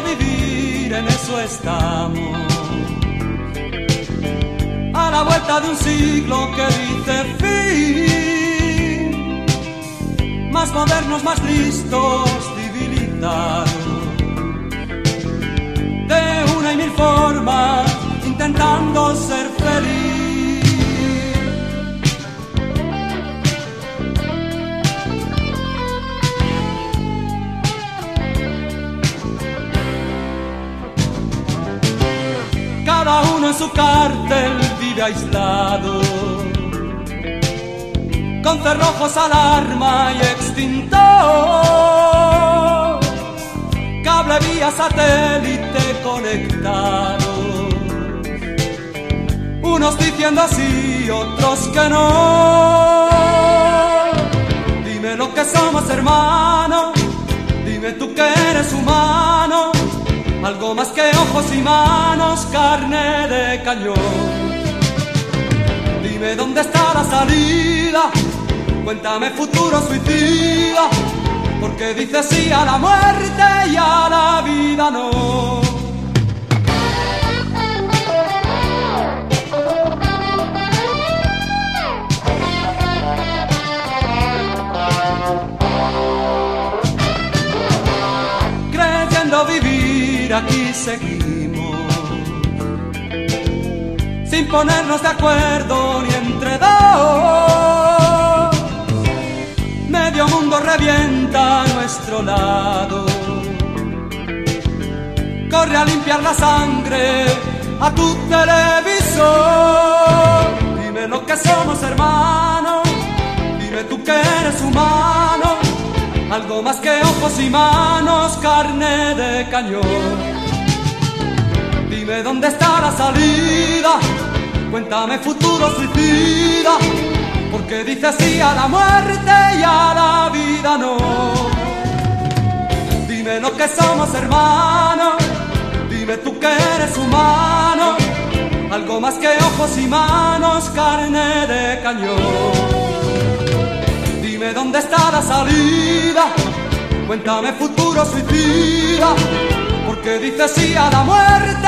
vivir, en eso estamos. A la vuelta de un siglo que dice fin, más modernos, más listos, civilizados. En su cárcel vive aislado, con cerrojos, alarma y extintor, cable vía satélite conectado, unos diciendo así, otros que no. Dime lo que somos hermanos, dime tú que eres humano algo más que ojos y manos, carne de cañón. Dime dónde está la salida, cuéntame futuro suicida, porque dices sí a la muerte y a la vida no. Aquí seguimos, sin ponernos de acuerdo ni entre dos. Medio mundo revienta a nuestro lado, corre a limpiar la sangre a tu televisor. Dime lo que somos hermanos, dime tú que eres humano algo más que ojos y manos, carne de cañón. Dime dónde está la salida, cuéntame futuro suicida, porque dices sí a la muerte y a la vida no. Dime lo que somos hermanos, dime tú que eres humano, algo más que ojos y manos, carne de cañón. Dime dónde está la salida, cuéntame futuro suicida, porque dices sí a la muerte